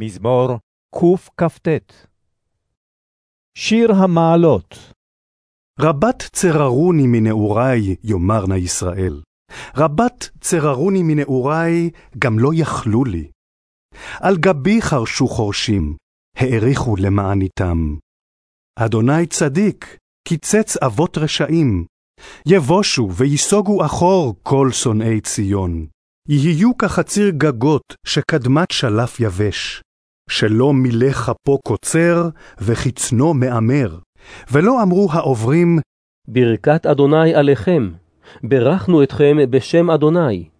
מזמור קכ"ט שיר המעלות רבת צררוני מנעורי, יאמר נא ישראל. רבת צררוני מנעורי, גם לא יכלו לי. על גבי חרשו חורשים, האריכו למעניתם. אדוני צדיק, קיצץ אבות רשעים. יבושו ויסוגו אחור כל שונאי ציון. יהיו כחציר גגות שקדמת שלף יבש. שלא מילא כפו קוצר, וחצנו מאמר. ולא אמרו העוברים, ברכת אדוני עליכם, ברכנו אתכם בשם אדוני.